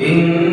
إن